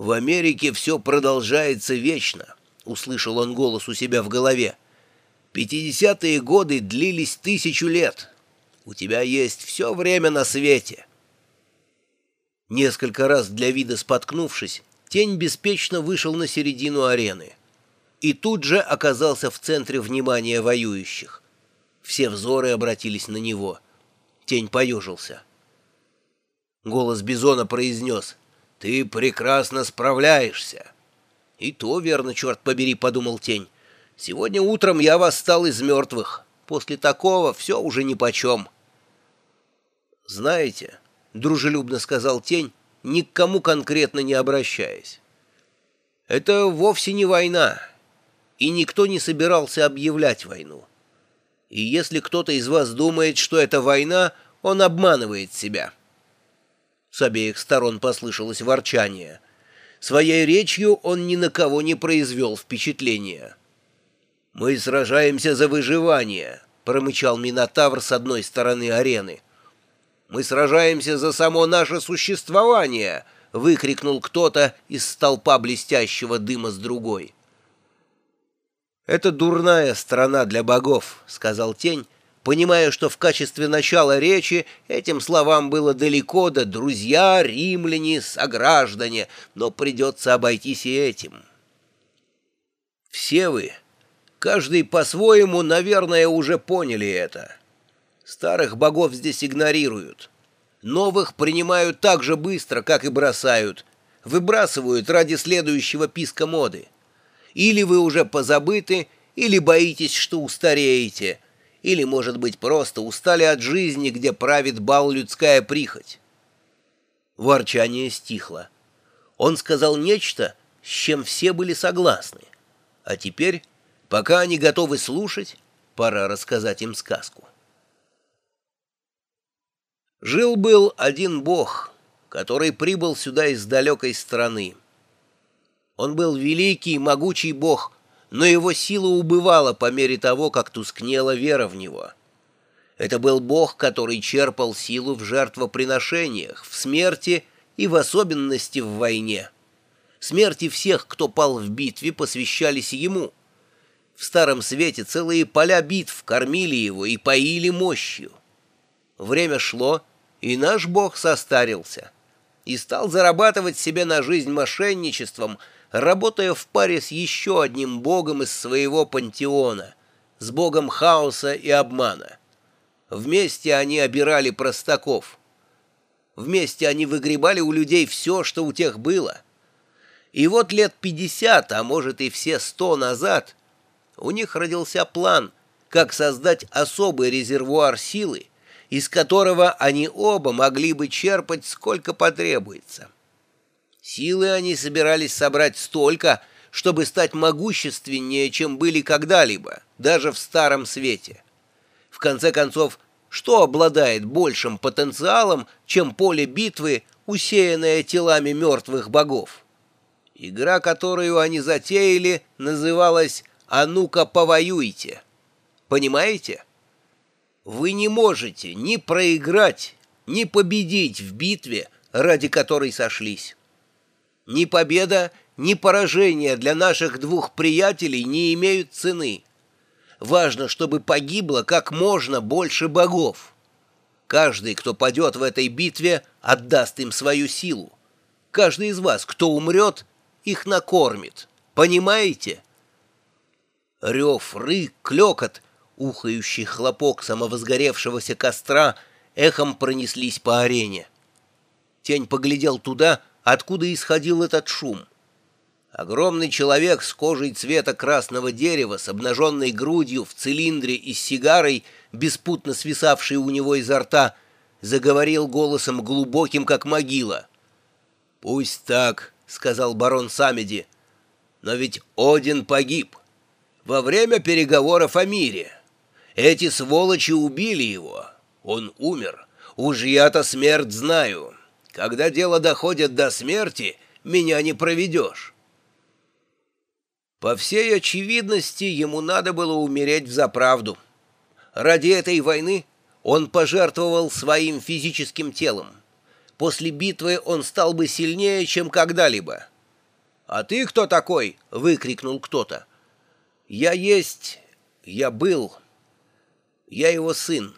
«В Америке все продолжается вечно», — услышал он голос у себя в голове. «Пятидесятые годы длились тысячу лет. У тебя есть все время на свете». Несколько раз для вида споткнувшись, тень беспечно вышел на середину арены. И тут же оказался в центре внимания воюющих. Все взоры обратились на него. Тень поежился. Голос Бизона произнес «Ты прекрасно справляешься». «И то верно, черт побери», — подумал Тень. «Сегодня утром я восстал из мертвых. После такого все уже нипочем». «Знаете», — дружелюбно сказал Тень, ни к кому конкретно не обращаясь, «это вовсе не война, и никто не собирался объявлять войну. И если кто-то из вас думает, что это война, он обманывает себя». С обеих сторон послышалось ворчание. Своей речью он ни на кого не произвел впечатления. «Мы сражаемся за выживание», — промычал Минотавр с одной стороны арены. «Мы сражаемся за само наше существование», — выкрикнул кто-то из столпа блестящего дыма с другой. «Это дурная страна для богов», — сказал Тень, понимая, что в качестве начала речи этим словам было далеко до «друзья», «римляне», «сограждане», но придется обойтись и этим. Все вы, каждый по-своему, наверное, уже поняли это. Старых богов здесь игнорируют. Новых принимают так же быстро, как и бросают. Выбрасывают ради следующего писка моды. Или вы уже позабыты, или боитесь, что устареете – или, может быть, просто устали от жизни, где правит бал людская прихоть. Ворчание стихло. Он сказал нечто, с чем все были согласны. А теперь, пока они готовы слушать, пора рассказать им сказку. Жил-был один бог, который прибыл сюда из далекой страны. Он был великий, могучий бог — но его сила убывала по мере того, как тускнела вера в него. Это был Бог, который черпал силу в жертвоприношениях, в смерти и в особенности в войне. Смерти всех, кто пал в битве, посвящались ему. В Старом Свете целые поля битв кормили его и поили мощью. Время шло, и наш Бог состарился и стал зарабатывать себе на жизнь мошенничеством – работая в паре с еще одним богом из своего пантеона, с богом хаоса и обмана. Вместе они обирали простаков. Вместе они выгребали у людей все, что у тех было. И вот лет пятьдесят, а может и все сто назад, у них родился план, как создать особый резервуар силы, из которого они оба могли бы черпать сколько потребуется. Силы они собирались собрать столько, чтобы стать могущественнее, чем были когда-либо, даже в Старом Свете. В конце концов, что обладает большим потенциалом, чем поле битвы, усеянное телами мертвых богов? Игра, которую они затеяли, называлась «А ну-ка, повоюйте». Понимаете? Вы не можете ни проиграть, ни победить в битве, ради которой сошлись. Ни победа, ни поражение для наших двух приятелей не имеют цены. Важно, чтобы погибло как можно больше богов. Каждый, кто падет в этой битве, отдаст им свою силу. Каждый из вас, кто умрет, их накормит. Понимаете? Рев, рык, клекот, ухающий хлопок самовозгоревшегося костра эхом пронеслись по арене. Тень поглядел туда, откуда исходил этот шум. Огромный человек с кожей цвета красного дерева, с обнаженной грудью, в цилиндре и с сигарой, беспутно свисавшей у него изо рта, заговорил голосом глубоким, как могила. «Пусть так», — сказал барон Самеди, — «но ведь Один погиб во время переговоров о мире. Эти сволочи убили его. Он умер. Уж я-то смерть знаю». Когда дело доходит до смерти, меня не проведешь. По всей очевидности, ему надо было умереть в заправду. Ради этой войны он пожертвовал своим физическим телом. После битвы он стал бы сильнее, чем когда-либо. «А ты кто такой?» — выкрикнул кто-то. «Я есть... Я был... Я его сын».